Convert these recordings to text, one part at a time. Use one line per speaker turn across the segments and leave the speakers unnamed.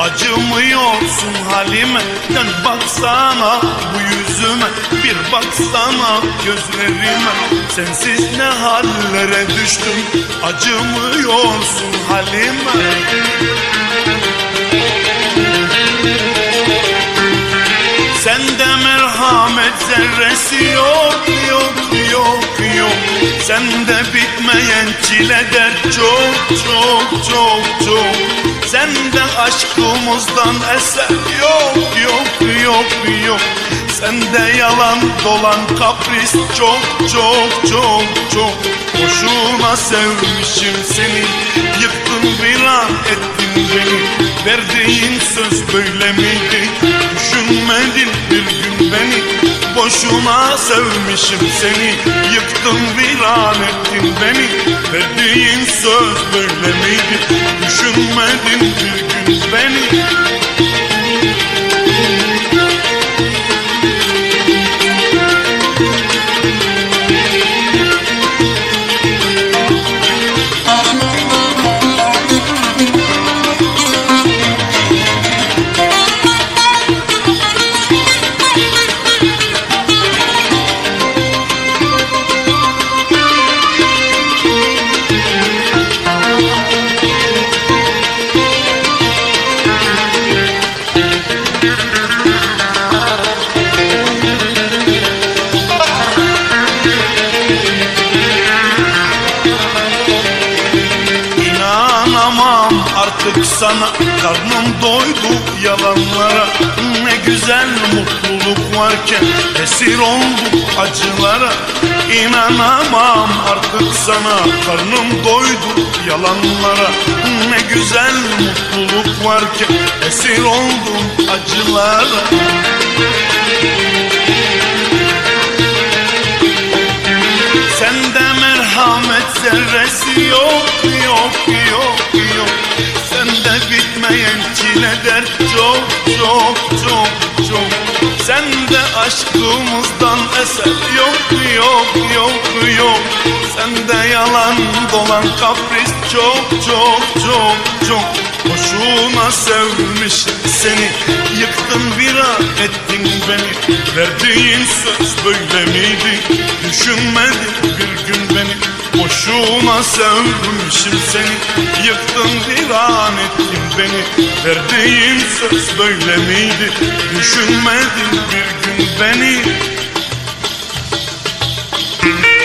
Acımıyorsun halime. Dön baksana bu yüzüme. Bir baksana gözlerime. Sensiz ne hallere düştüm. Acımıyorsun halime. Sende merhamet zerresi yok yok yok yok. Sende bitmeyen çile dert çok çok çok çok Sende aşkımızdan eser. Yok yok yok yok. Sende yalan dolan kapris. Çok çok çok çok. Boşuna sevmişim seni. Yıktın viran ettin beni. Verdiğin söz böyle miydi? Düşünmedin bir gün beni Boşuna sevmişim seni. Yıktın viran ettin beni. Verdiğin söz böyle miydi Düşünmedin bir gün beni güzel mutluluk varken Esir oldum acılara. İnanamam artık sana Karnım doydu yalanlara. Ne güzel mutluluk varken Esir oldum acılara. Sende merhamet zerresi yok yok yok yok. Sende bitmeyen dert çok çok çok çok. Sende aşkımızdan eser. Yok yok yok yok. Sende yalan dolan kapris. Çok çok çok çok Boşuna sevmişim seni. Yıktın viran ettin beni. Verdiğin söz böyle miydi? Düşünmedin bir gün beni. Boşuna sevmişim seni. Yıktın viran ettin beni. Verdiğin söz böyle miydi? Düşünmedin bir gün beni. Herkesin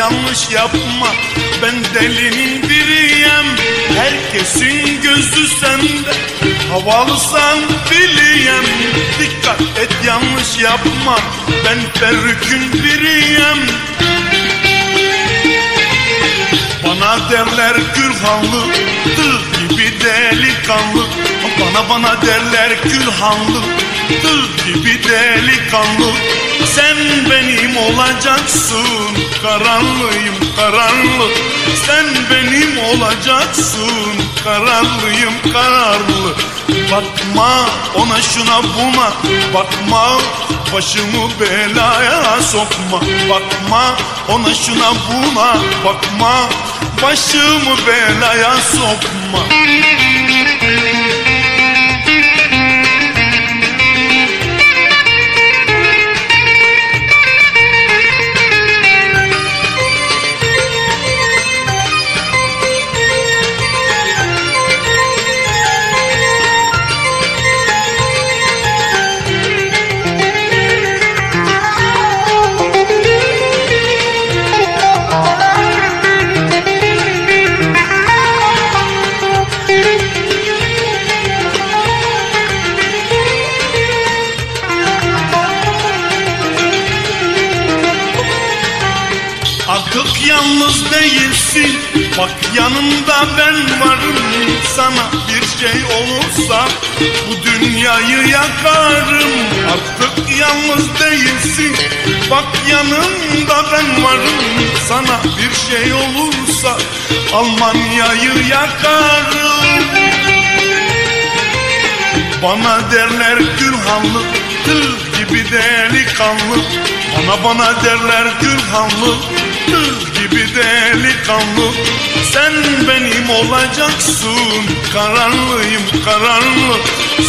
yanlış yapma. Ben delinin biriyem Herkesin gözü sende. Havalısan biliyem Dikkat et yanlış yapma. Ben Ferrük'ün biriyem Bana derler Gülhanlı Tığ gibi delikanlı. Bana bana derler Gülhanlı Tığ gibi delikanlı. Sen benim olacaksın Kararlıyım kararlı Sen benim olacaksın. Kararlıyım kararlı. Bakma ona şuna buna. Bakma başımı belaya sokma. Bakma ona şuna buna. Bakma başımı belaya sokma Bak yanımda ben varım Sana bir şey olursa Bu dünyayı yakarım. Artık yalnız değilsin Bak yanımda ben varım. Sana bir şey olursa Almanya'yı yakarım. Bana derler Gülhanlı Tığ gibi delikanlı. Bana bana derler Gülhanlı Tığ gibi delikanlı Sen benim olacaksın. Kararlıyım kararlı.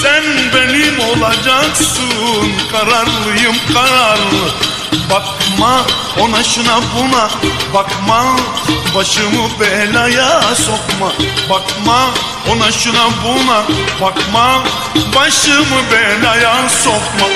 Sen benim olacaksın. Kararlıyım kararlı. Bakma ona şuna buna. Bakma başımı belaya sokma. Bakma ona şuna buna. Bakma başımı belaya sokma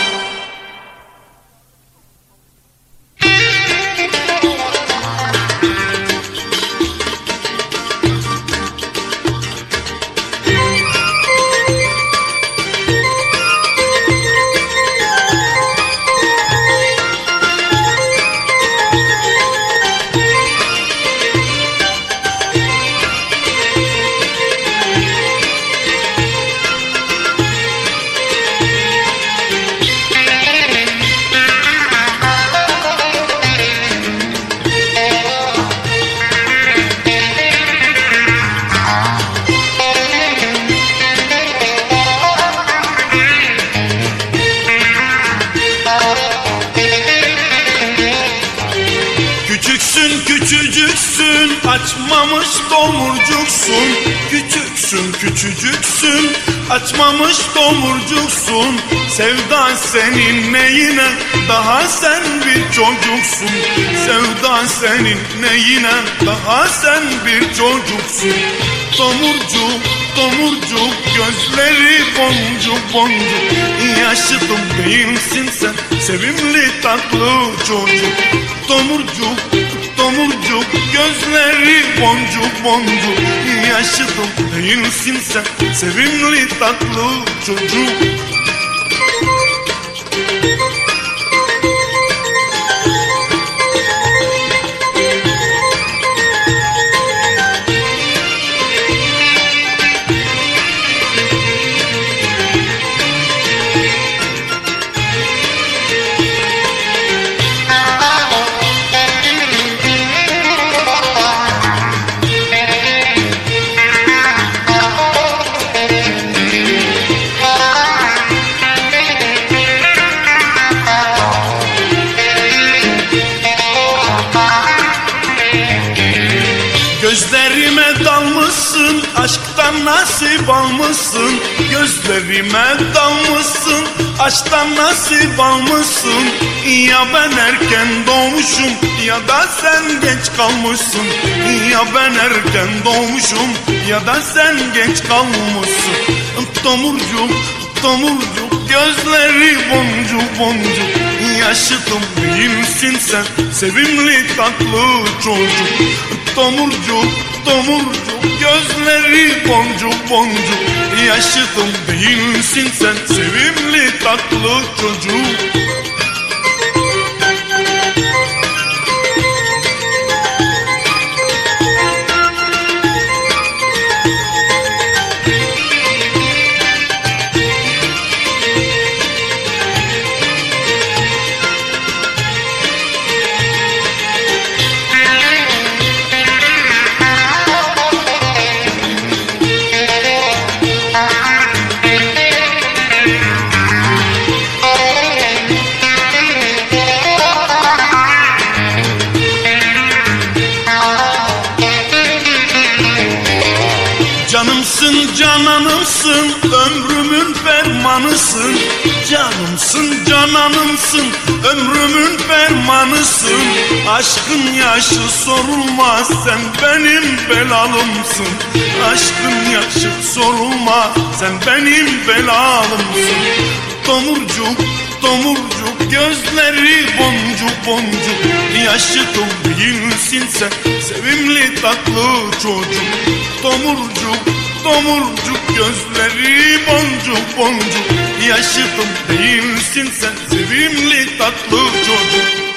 açmamış domurcuksun Küçüksün küçücüksün. Açmamış domurcuksun Sevda senin neyine? Daha sen bir çocuksun Sevda senin neyine? Daha sen bir çocuksun. Domurcuk domurcuk gözleri boncuk boncuk. Yaşıtım değilsin sen sevimli tatlı çocuk. Domurcuk domurcuk gözleri boncuk boncuk. Yaşıtım değilsin sen. Sevimli tatlı çocuk nasip almışsın Gözlerime dalmışsın aşktan nasip almışsın? Ya ben erken doğmuşum ya da sen geç kalmışsın. Ya ben erken doğmuşum ya da sen geç kalmışsın. Tomurcuk tomurcuk gözleri boncuk boncuk. Yaşıtım değilsin sen? Sevimli tatlı çocuk. Tomurcuk tomurcuk gözleri boncuk boncuk Yaşıtım değilsin sen sevimli tatlı çocuk cananımsın ömrümün fermanısın. Aşkın yaşı sorulmaz sen benim belalımsın. Aşkın yaşı sorulmaz sen benim belalımsın. Tomurcuk tomurcuk gözleri boncuk boncuk. Yaşıtım değilsin sen sevimli tatlı çocuk. Tomurcuk tomurcuk gözleri boncuk boncuk. Yaşıtım değilsin sen sevimli tatlı çocuk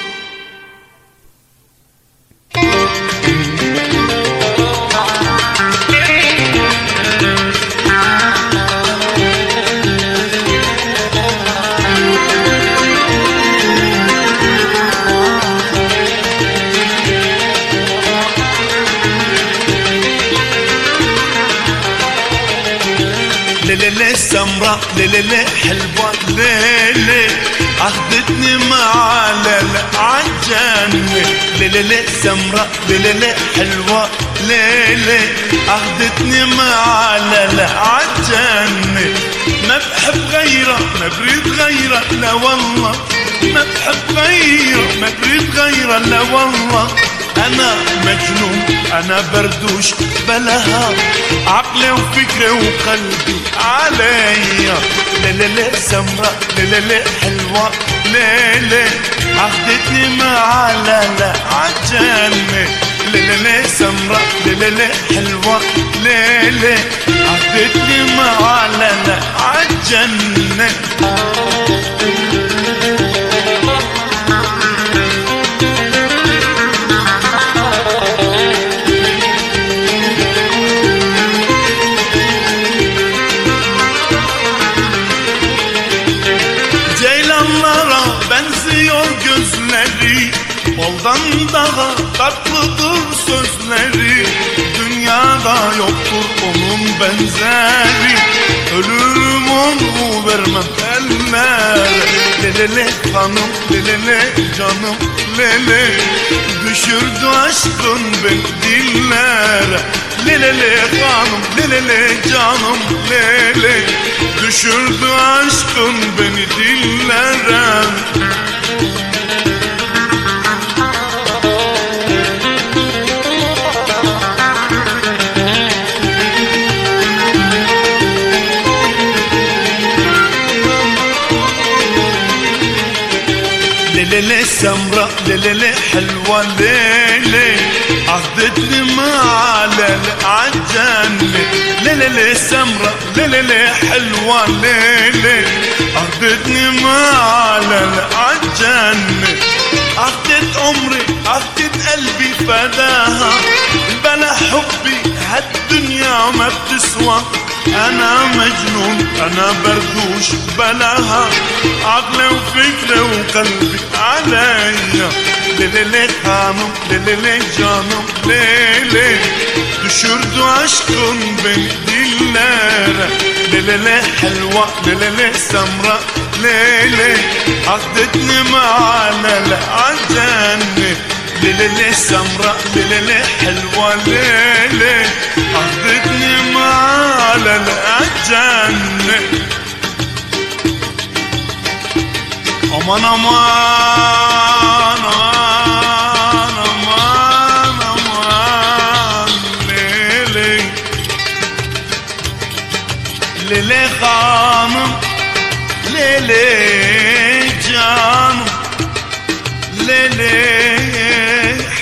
ليلة حلوة ليلة عهدتني مع ليلة عالجنة ليلة سمراء ليلة حلوة ليلة عهدتني مع ليلة عالجنة ما بحب غيرها ما بريد غيرها لا والله. ما بحب غيرها ما بريد غيرها لا والله. أنا مجنون أنا بردوش بلاها عقلي وفكري وقلبي عليا ليلي سمراء ليلي حلوة ليلي عهدتني مع لا عجلني ليلي سمراء ليلي حلوة ليلي عهدتني مع لا عجلني tatlıdır sözleri Dünyada yoktur onun benzeri. Ölürüm onu vermem eller. Lelele hanım lelele canım lele. Düşürdü aşkın beni dillere Lelele hanım lelele canım lele. Düşürdü aşkın beni dillere ليلة سمراء ليلة حلوة ليلة. عهدتني مع ليلة عالجنة ليلة سمراء ليلة حلوة ليلة. عهدتني مع ليلة عالجنة عهدت عمري عهدت قلبي فداها. بلا حبي هالدنيا ما بتسوى. أنا مجنون أنا بردوش بلاها. عقلي وفكري وقلبي عليا. ليلي لي خانم ليلي لي جانم ليلي تشرد عشقن بين دلالة ليلي لي حلوة ليلي لي سمرة ليلي عقدتني معانا لعجاني دللي سمراء ليلي حلوة ليلي أخذتني مال الأجنة. أمان أمان أمان أمان أمان. ليلي ليلي خانم ليلي جان.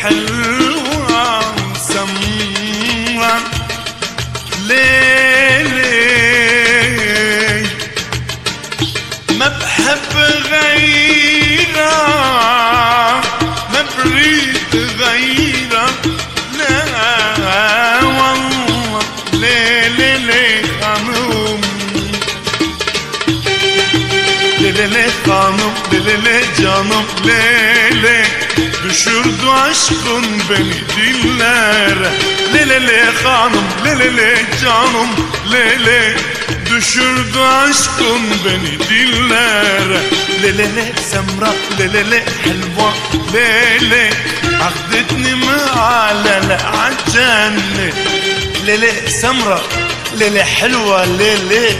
حلوة سمرة ليلي ما بحب غيرها ما بريد غيرها لا والله ليلي لي خانوم Lelele hanım, lelele canım, lele Düşürdü aşkın beni dillere Lelele hanım, lelele canım, lele Düşürdü aşkın beni dillere Lelele semra, lelele helva, lele Akdetni mi alele acenne Lele semra, ليلة حلوة ليلة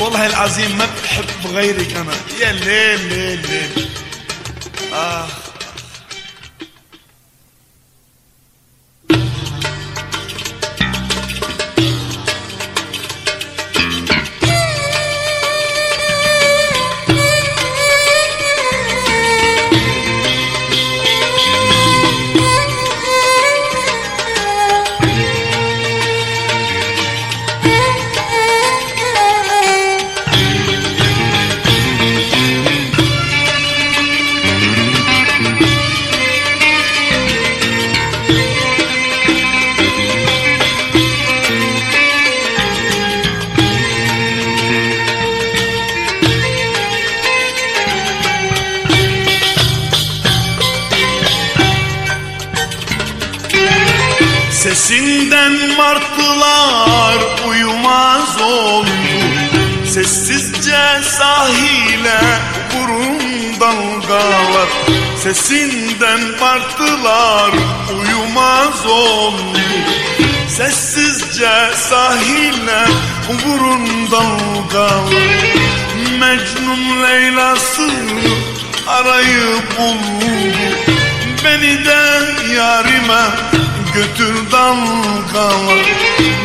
والله العظيم ما بحب غيرك أنا يا ليل ليل ليل آه Sesinden martılar uyumaz oldu. Sessizce sahile vurun dalgalar. Sesinden martılar uyumaz oldu. Sessizce sahile vurun dalgalar. Mecnun Leyla'sını arayıp buldu. Beni de yarime götür dalgalar.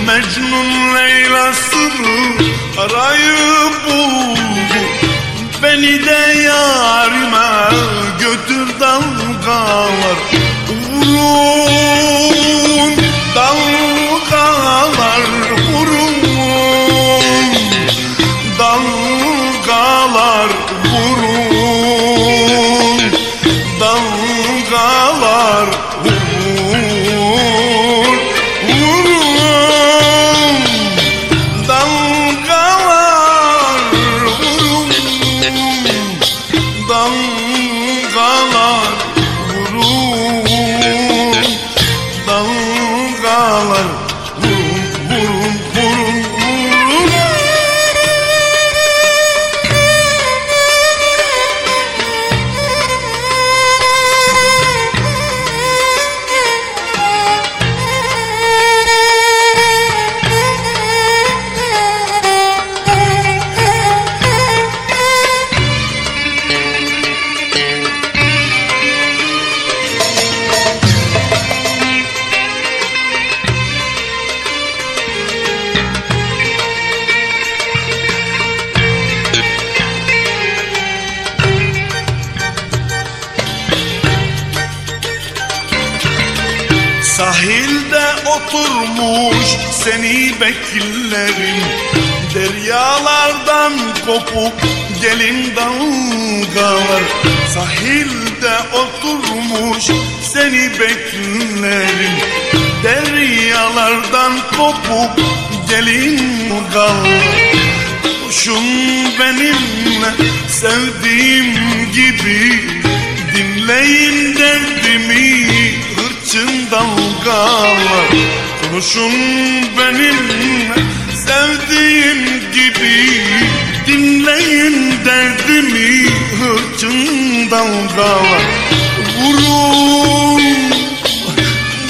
Mecnun Leyla'sını arayıp buldu Beni de yarime götür dalgalar. Vurun dalgalar vurun. Dalgalar oturmuş seni beklerim Deryalardan kopup gelin dalgalar. Sahilde oturmuş seni beklerim Deryalardan kopup gelin dalgalar. Kuşun benimle sevdiğim gibi Dinleyin derdimi hırçın dalgalar Konuşun benimle sevdiğim gibi. Dinleyin derdimi hırçın dalgalar. Vurun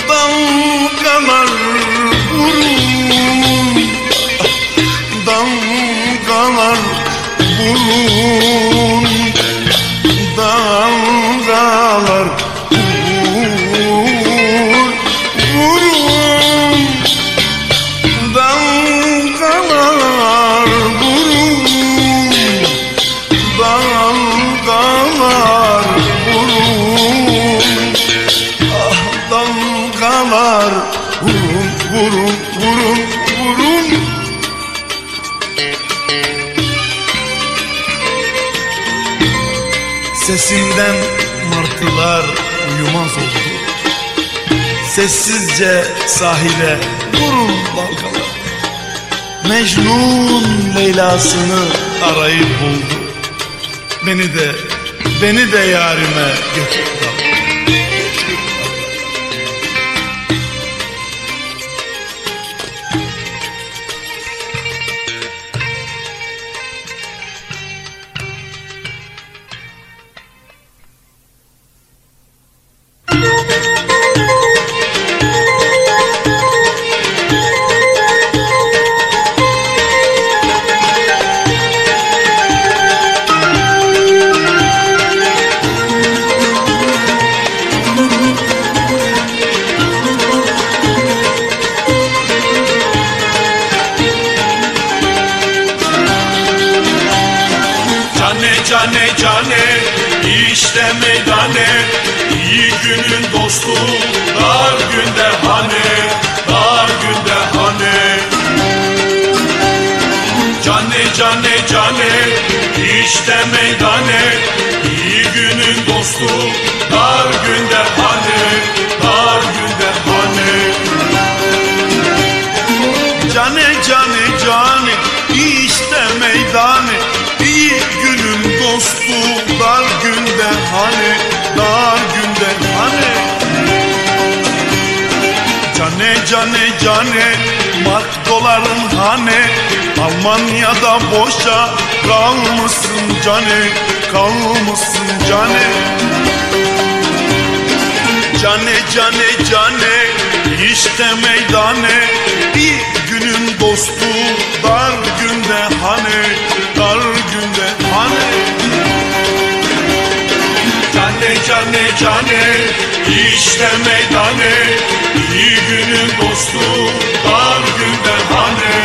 dalgalar vurun Sessizce sahile vurun dalgalar Mecnun Leyla'sını arayıp buldu Beni de, beni de yarime götür cane kalmışsın cane. Cane cane cane işte meydane. Bir günün dostu dar günde hani dar günde hani Cane cane cane işte meydane. İyi günün dostu dar günde hani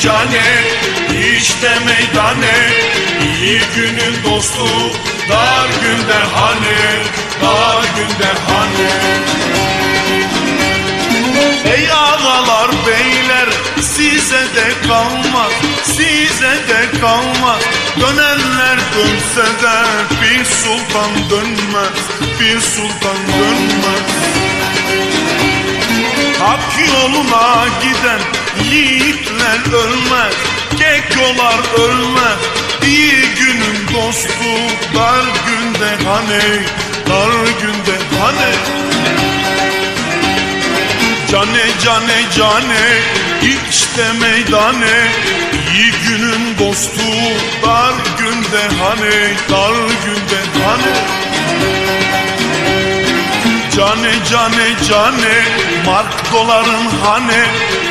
cane işte meydane. İyi günün dostu dar günde hani dar günde hani Ey ağalar beyler size de kalmaz size de kalmaz. Dönenler dönse de bir sultan dönmez bir sultan dönmez. Hak yoluna giden yiğitler ölmez Kekolar ölmez. İyi günün dostu dar günde hani Dar günde hani Cane cane cane işte meydane. İyi günün dostu dar günde hani Dar günde hani Cane cane cane mark doların hani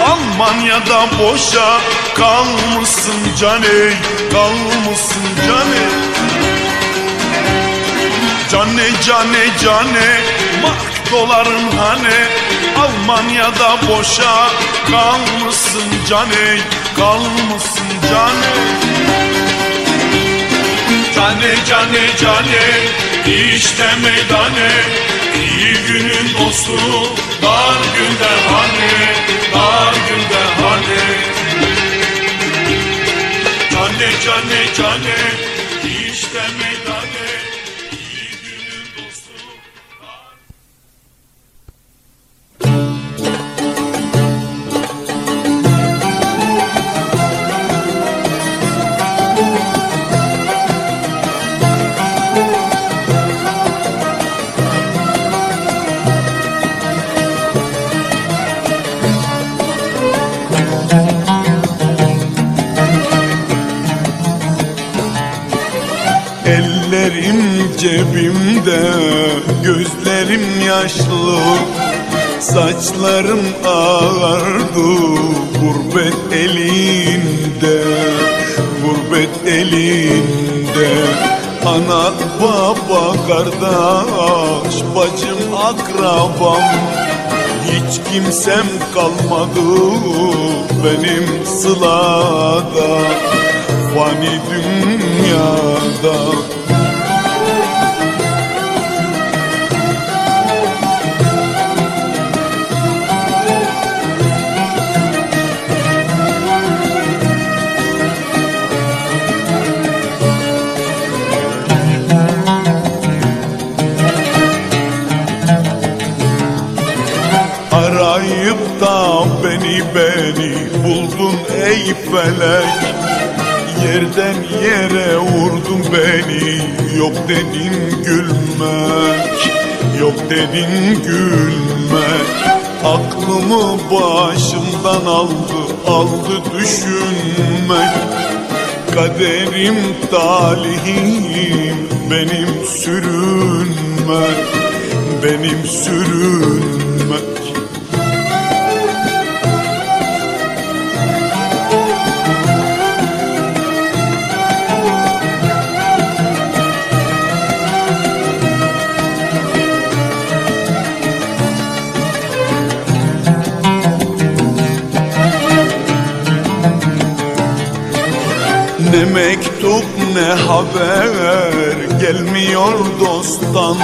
Almanya'da boşa kalmışsın cane kalmışsın cane. Cane cane cane mark doların hani Almanya'da boşa kalmışsın cane kalmışsın cane. Cane cane cane işte meydane iyi günün dostu dar günde hani dar günde hani Cane cane cane işte meydane
yaşlı. Saçlarım ağardı gurbet elinde Gurbet elinde. Ana baba kardeş bacım akrabam. Hiç kimsem kalmadı benim sılada Fani dünyada beni buldun ey felek. Yerden yere vurdun beni Yok dedin gülmek Yok dedin gülmek. Aklımı başımdan aldı Aldı düşünmek. Kaderim talihim Benim sürünmek Benim sürünmek ne haber? Gelmiyor dosttan.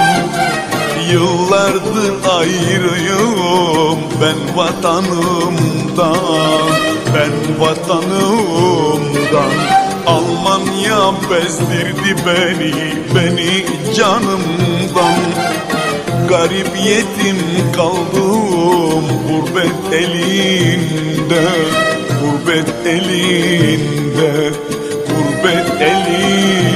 Yıllardır ayrıyım ben vatanımdan. Ben vatanımdan. Almanya bezdirdi beni, beni canımdan. Garip yetim kaldım gurbet elinde Gurbet elinde Gurbet elinde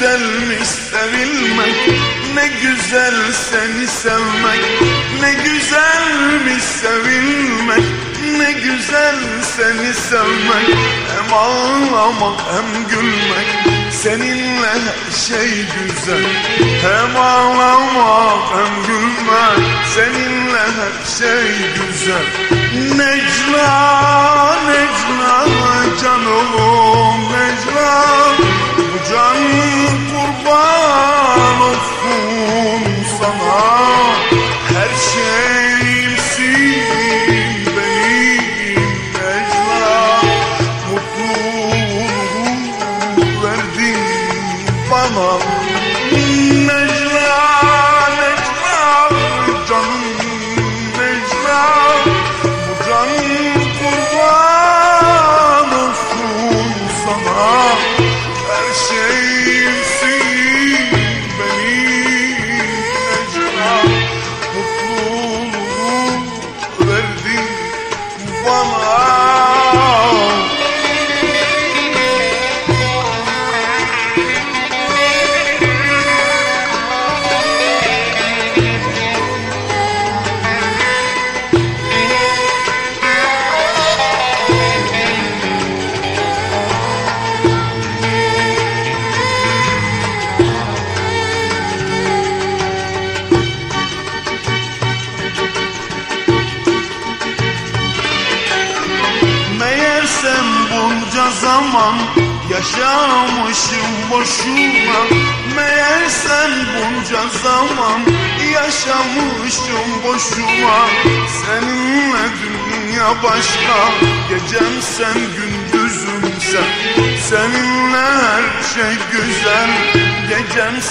güzelmiş sevilmek Ne güzel seni sevmek. Ne güzelmiş sevilmek? Ne güzel seni sevmek. Hem ağlamak hem gülmek. Seninle her şey güzel. Hem ağlamak hem gülmek. Seninle her şey güzel. Necla, Necla canım Necla Can kurban olsun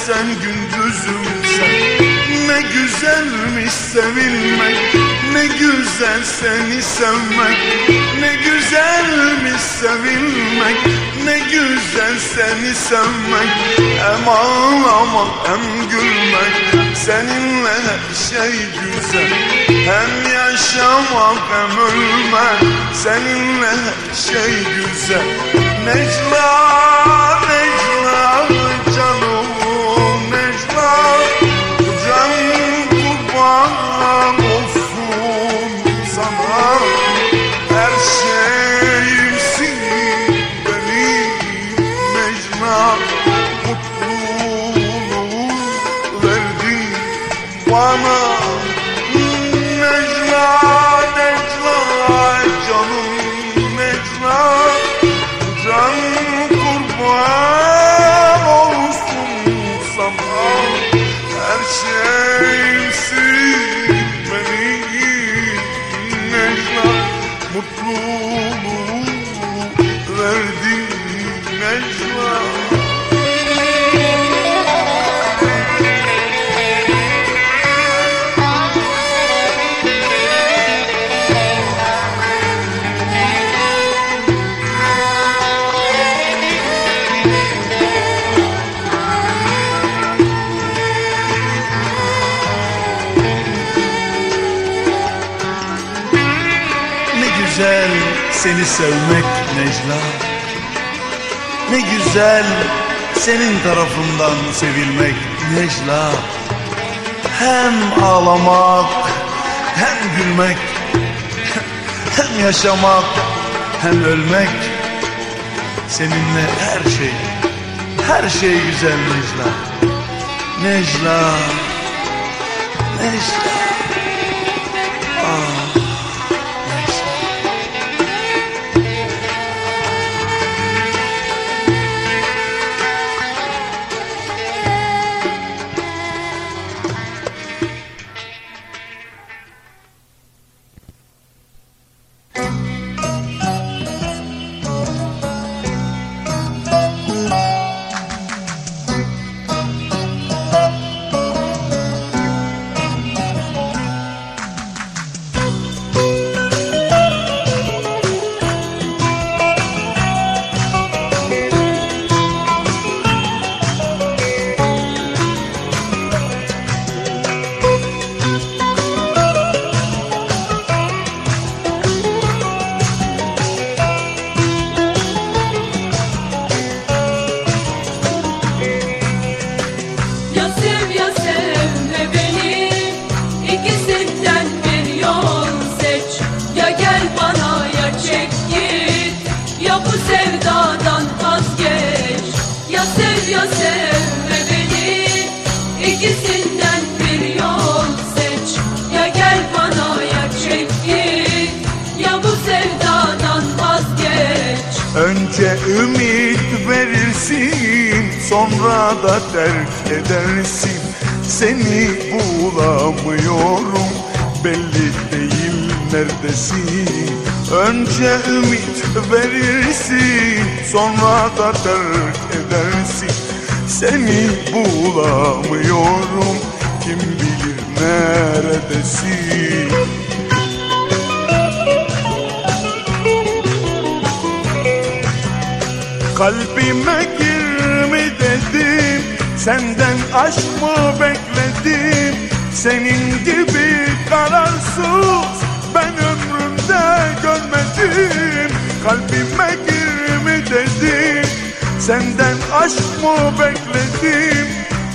sen gündüzüm sen. Ne güzelmiş sevilmek Ne güzel seni sevmek. Ne güzelmiş sevilmek Ne güzel seni sevmek. Hem ağlamak hem gülmek Seninle her şey güzel. Hem yaşamak hem ölmek Seninle her şey güzel. Necla, Necla sevmek Necla. Ne güzel senin tarafından sevilmek Necla. Hem ağlamak hem gülmek Hem yaşamak hem ölmek. Seninle her şey her şey güzel Necla. Necla Necla
Senden aşk mı bekledim? Senin gibi kararsız Ben ömrümde görmedim. Kalbime gir mi dedim Senden aşk mı bekledim?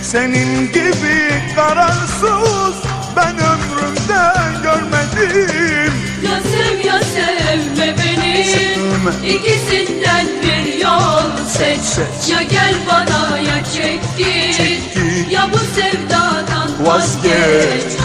Senin gibi kararsız Ben ömrümde görmedim.
Ya sev ya sevme beni
Sevme.
İkisinden bir yol seç,
Seç.
Ya gel bana ya çek git,
Çek git.
Ya bu sevdadan
Vazgeç.
vazgeç.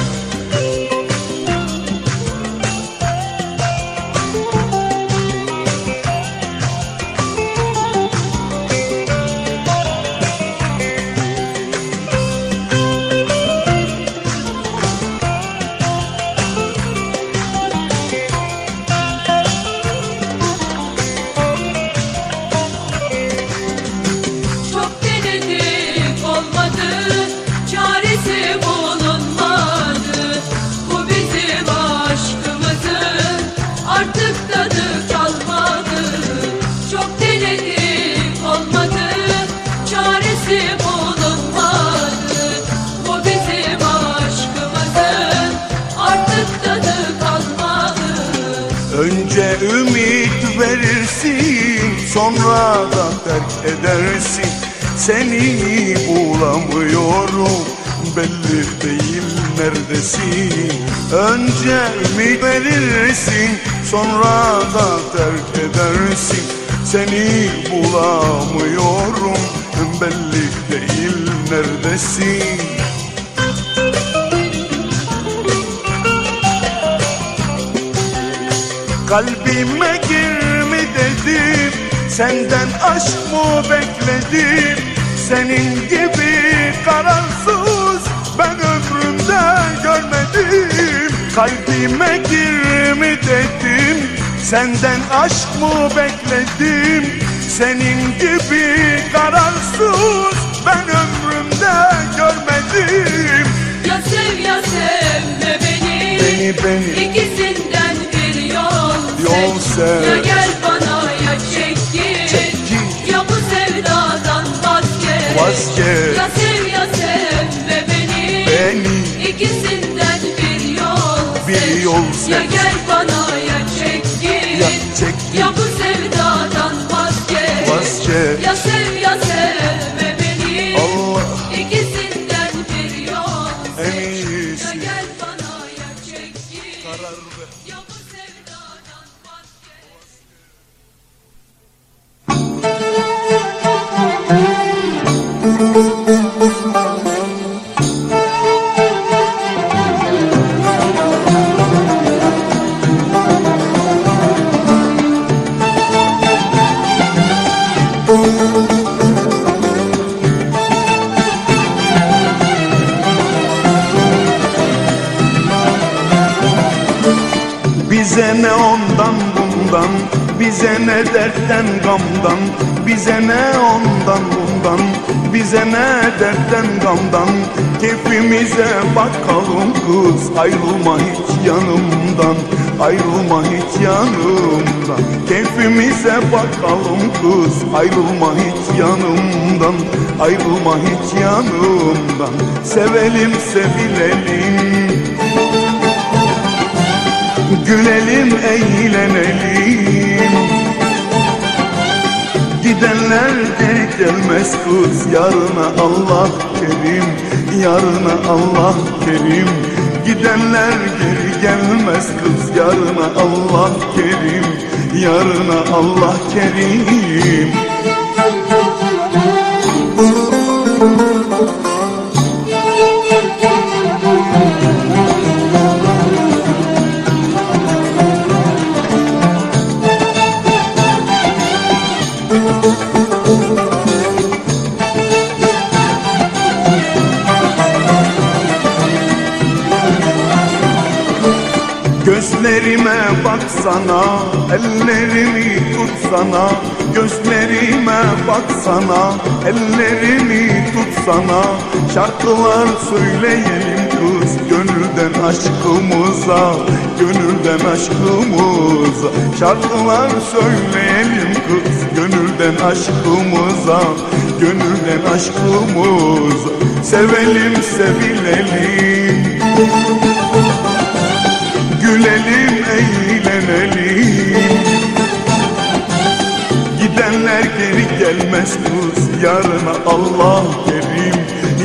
Bulamıyorum Belli değil neredesin? Önce ümit verirsin Sonra da terk edersin. Seni bulamıyorum Belli değil neredesin? Kalbime gir mi dedim Senden aşk mı bekledim Senin gibi kararsız. Ben ömrümde görmedim. Kalbime gir mi dedim.
Senden aşk mı bekledim? Senin gibi kararsız. Ben ömrümde görmedim.
Ya sev ya sevme beni.
Beni beni.
İkisinden bir yol,
Yol sev.
Ya gel Vazgeç. Ya sev ya sevme beni
Beni.
İkisinden bir yol
Bir
seç.
yol
Ya
seç.
gel bana ya çek git
Ya çek git.
Ya bu sevdadan vazgeç
Vazgeç.
Ya sev ya sevme
Bize ne ondan bundan Bize ne dertten gamdan Bize ne ondan bundan Bize ne dertten gamdan. Keyfimize bakalım kız Ayrılma hiç yanımdan Ayrılma hiç yanımdan. Keyfimize bakalım kız Ayrılma hiç yanımdan Ayrılma hiç yanımdan. Sevelim sevilelim Gülelim eğlenelim. Gidenler geri gelmez kız Yarına Allah kerim Yarına Allah kerim. Gidenler geri gelmez kız Yarına Allah kerim Yarına Allah kerim Gözlerime baksana, ellerimi tutsana. Gözlerime baksana, ellerimi tutsana. Şarkılar söyleyelim kız gönülden aşkımıza. Gönülden aşkımıza. Şarkılar söyleyelim kız gönülden aşkımıza. Gönülden aşkımıza. Sevelim sevilelim. Gülelim, geri gelmez kız Yarına Allah kerim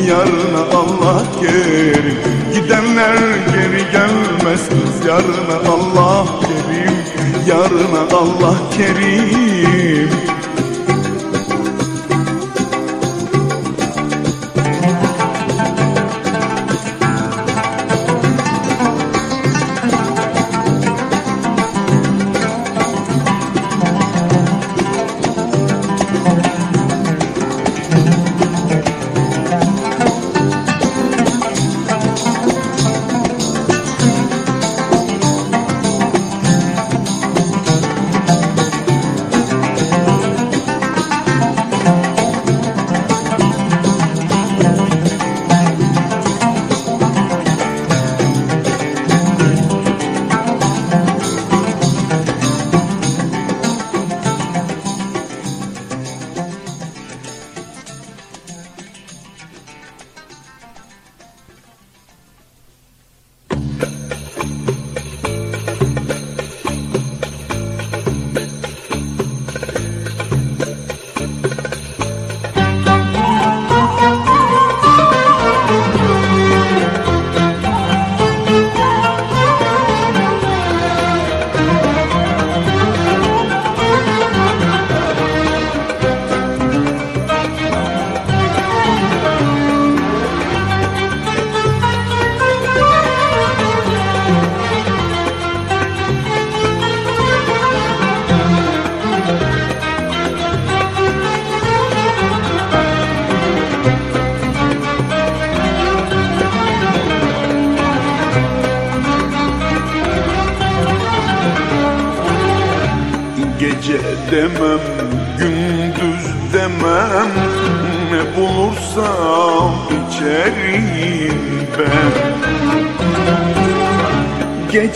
Yarına Allah kerim. Gidenler geri gelmez kız Yarına Allah kerim Yarına Allah kerim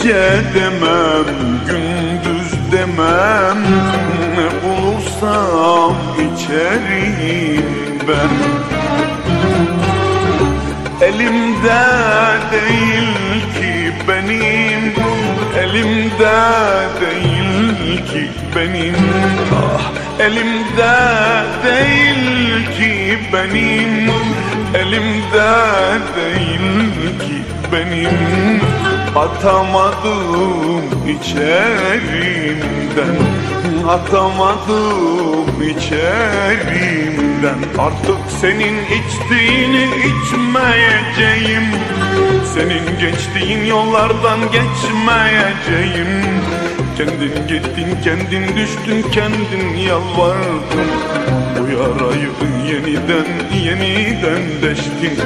Gece demem, gündüz demem. Ne bulursam içerim ben. Elimde değil ki benim. Elimde değil ki benim. Ah, Elimde değil ki benim. Elimde değil ki benim Atamadım içerimden Atamadım içerimden Artık senin içtiğini içmeyeceğim. Senin geçtiğin yollardan geçmeyeceğim. Kendin gittin kendin düştün kendin yalvardın yarayı yeniden yeniden deştin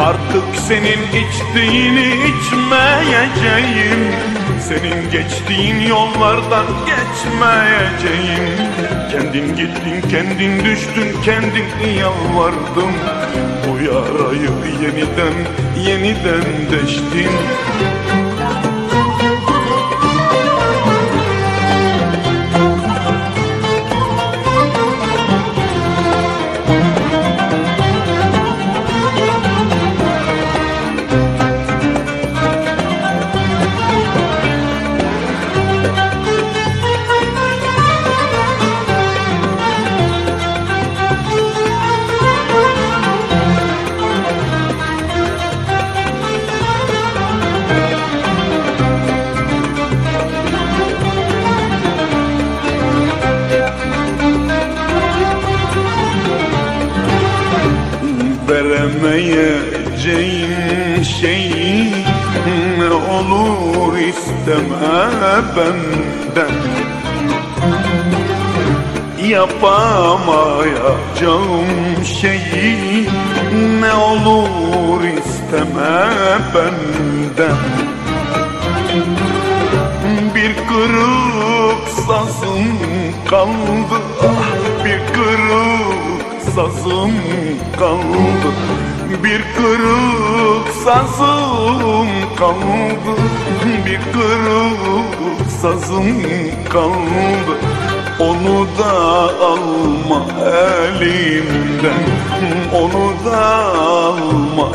Artık senin içtiğini içmeyeceğim. Senin geçtiğin yollardan geçmeyeceğim. Kendin gittin kendin düştün kendin yalvardın. Bu yarayı yeniden yeniden deştin Yapamayacağım şeyi. Ne olur isteme benden. Bir kırık sazım kaldı. Ah bir kırık sazım kaldı. Bir kırık sazım kaldı. Bir kırık sazım kaldı onu da alma elimden. Onu da alma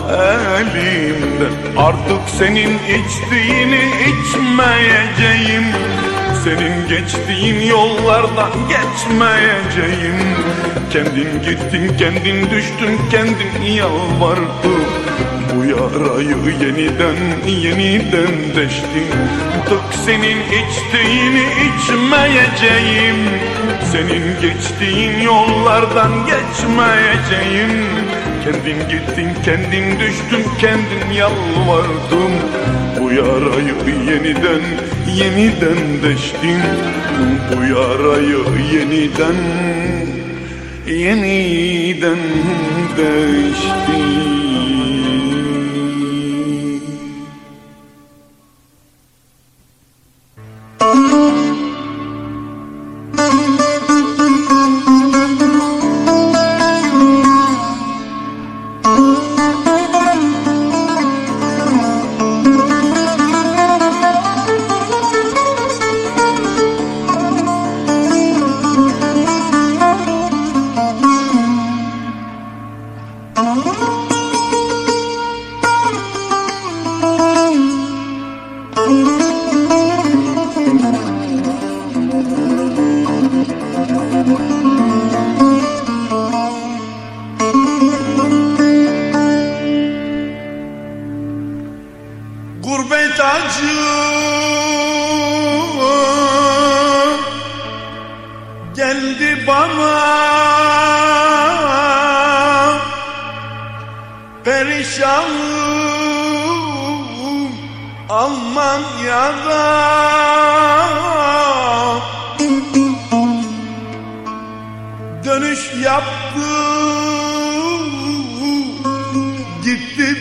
elimden. Artık senin içtiğini içmeyeceğim. Senin geçtiğin yollardan geçmeyeceğim. Kendin gittin kendin düştün kendin yalvardın Bu yarayı yeniden yeniden deştin Tık senin içtiğini içmeyeceğim. Senin geçtiğin yollardan geçmeyeceğim. Kendin gittin kendin düştün kendin yalvardın. Bu yarayı yeniden yeniden deştin Bu yarayı yeniden yeniden deştin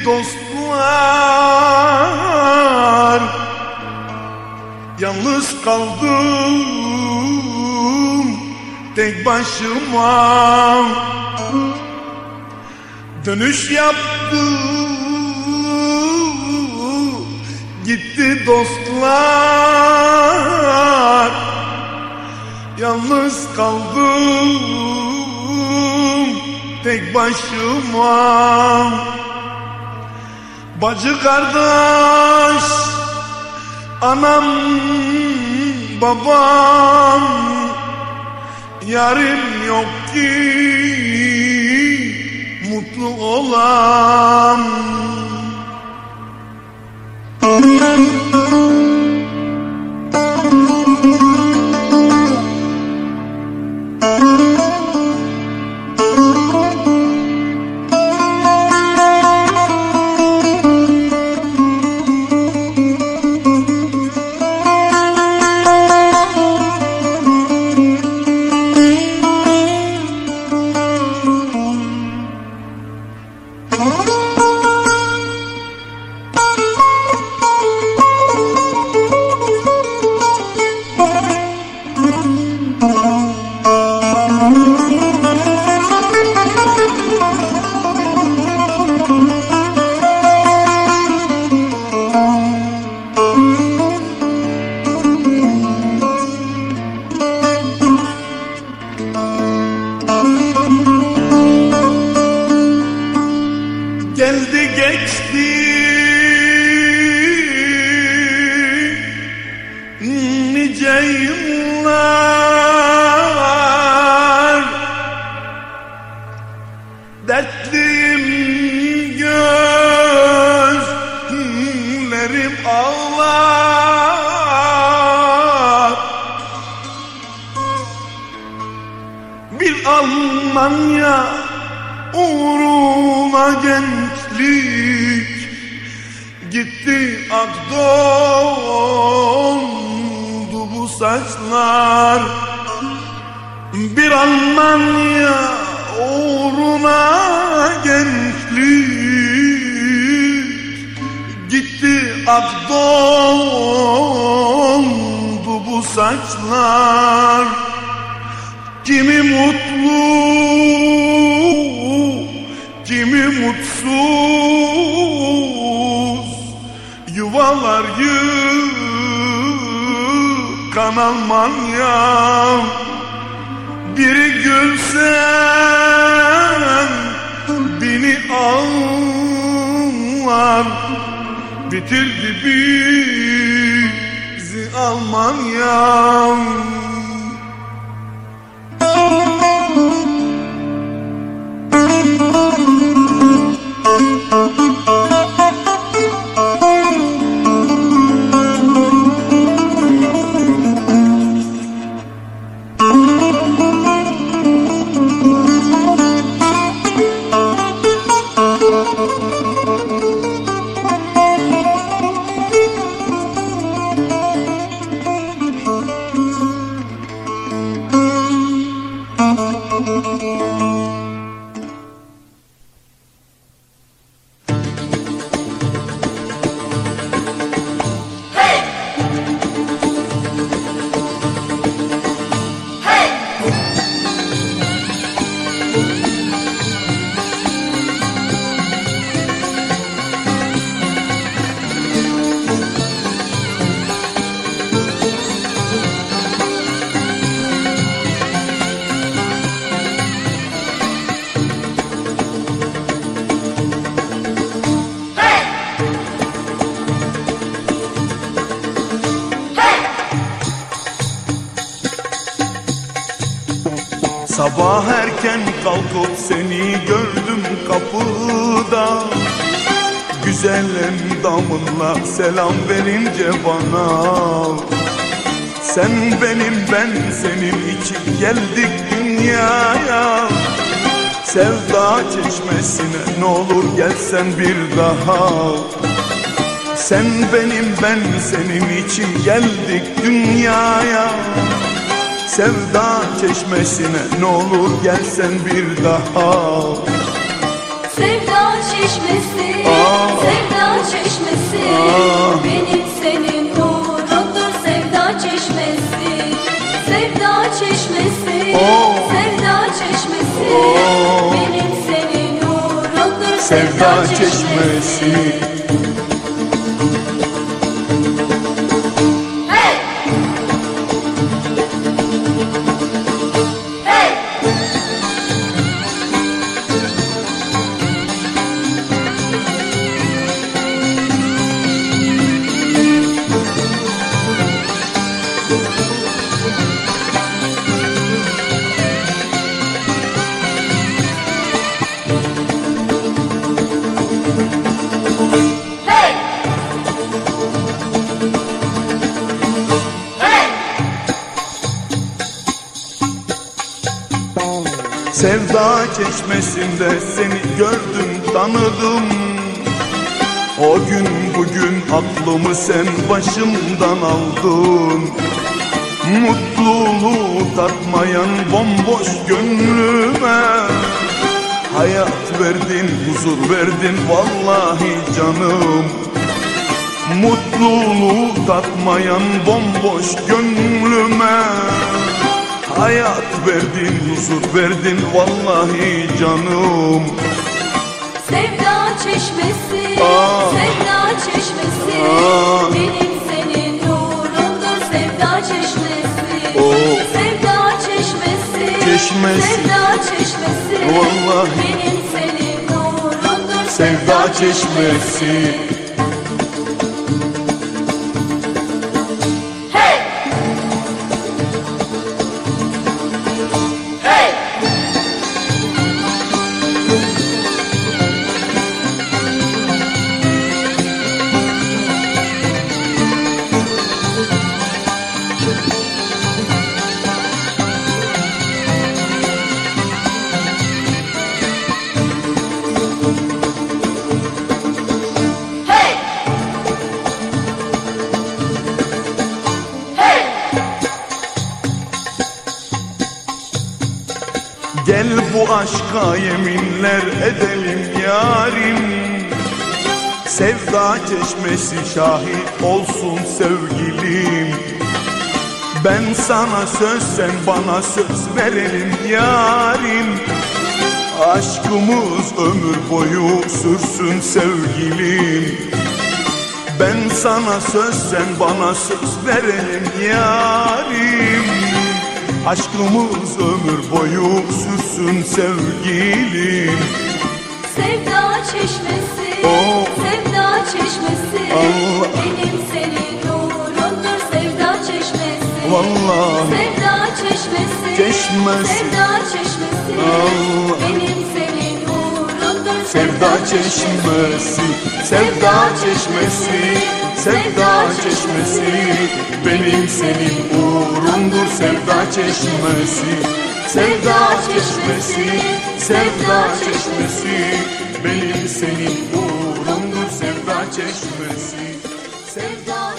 dostlar. Yalnız
kaldım tek başıma. Dönüş yaptı gitti dostlar. Yalnız kaldım tek başıma Bacı kardeş Anam babam Yarim yok ki Mutlu olam. Geldi It's the ben senin için geldik dünyaya. Sevda çeşmesine ne olur gelsen bir daha. Sen benim ben senin için geldik dünyaya. Sevda çeşmesine ne olur gelsen bir daha.
Sevda çeşmesi,
Aa.
sevda çeşmesi.
Aa.
Benim senin uğrundur sevda çeşmesi çeşmesi
Oo.
Sevda çeşmesi
Oo.
Benim senin nurundur
Sevda çeşmesi
Hey!
Sevda çeşmesinde seni gördüm tanıdım. O gün bugün aklımı sen başımdan aldın. Mutluluğu tatmayan bomboş gönlüme Hayat verdin, huzur verdin vallahi canım. Mutluluğu tatmayan bomboş gönlüme Hayat verdin, huzur verdin vallahi canım
Sevda çeşmesi,
Aa.
sevda çeşmesi
Aa.
Benim senin nurundur sevda çeşmesi
Oo.
Sevda çeşmesi,
Çeşmesi.
sevda çeşmesi
Vallahi.
Benim senin nurundur
Sevda çeşmesi
Hey!
Yeminler edelim yarim. Sevda çeşmesi şahit olsun sevgilim. Ben sana söz sen bana söz verelim yarim. Aşkımız ömür boyu sürsün sevgilim. Ben sana söz sen bana söz verelim yarim Aşkımız ömür boyu sürsün sevgilim
Sevda çeşmesi,
Oo.
sevda çeşmesi
Allah.
Benim senin nurundur sevda çeşmesi
Vallahi
Sevda çeşmesi,
Çeşmesi.
sevda çeşmesi
Allah.
Benim senin nurundur
Sevda çeşmesi, sevda çeşmesi, sevda çeşmesi Benim senin uğrundur sevda çeşmesi. Sevda çeşmesi, sevda çeşmesi Benim senin uğrundur sevda çeşmesi. Sevda